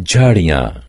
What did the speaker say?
झाड़ियाँ।